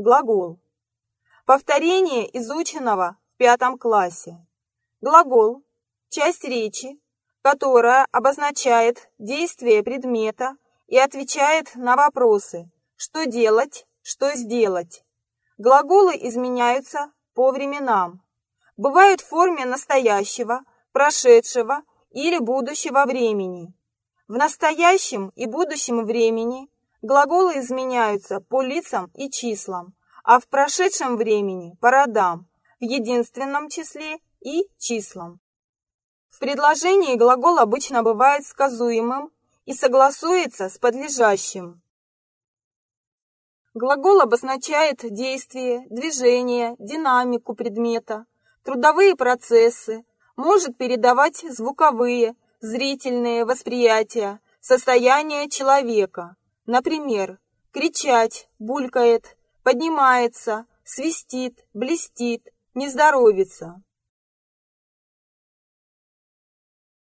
Глагол. Повторение изученного в пятом классе. Глагол – часть речи, которая обозначает действие предмета и отвечает на вопросы «что делать?», «что сделать?». Глаголы изменяются по временам. Бывают в форме настоящего, прошедшего или будущего времени. В настоящем и будущем времени глаголы изменяются по лицам и числам, а в прошедшем времени – по родам, в единственном числе и числам. В предложении глагол обычно бывает сказуемым и согласуется с подлежащим. Глагол обозначает действие, движение, динамику предмета, трудовые процессы, может передавать звуковые, зрительные восприятия, состояние человека. Например, кричать, булькает, поднимается, свистит, блестит, не здоровится.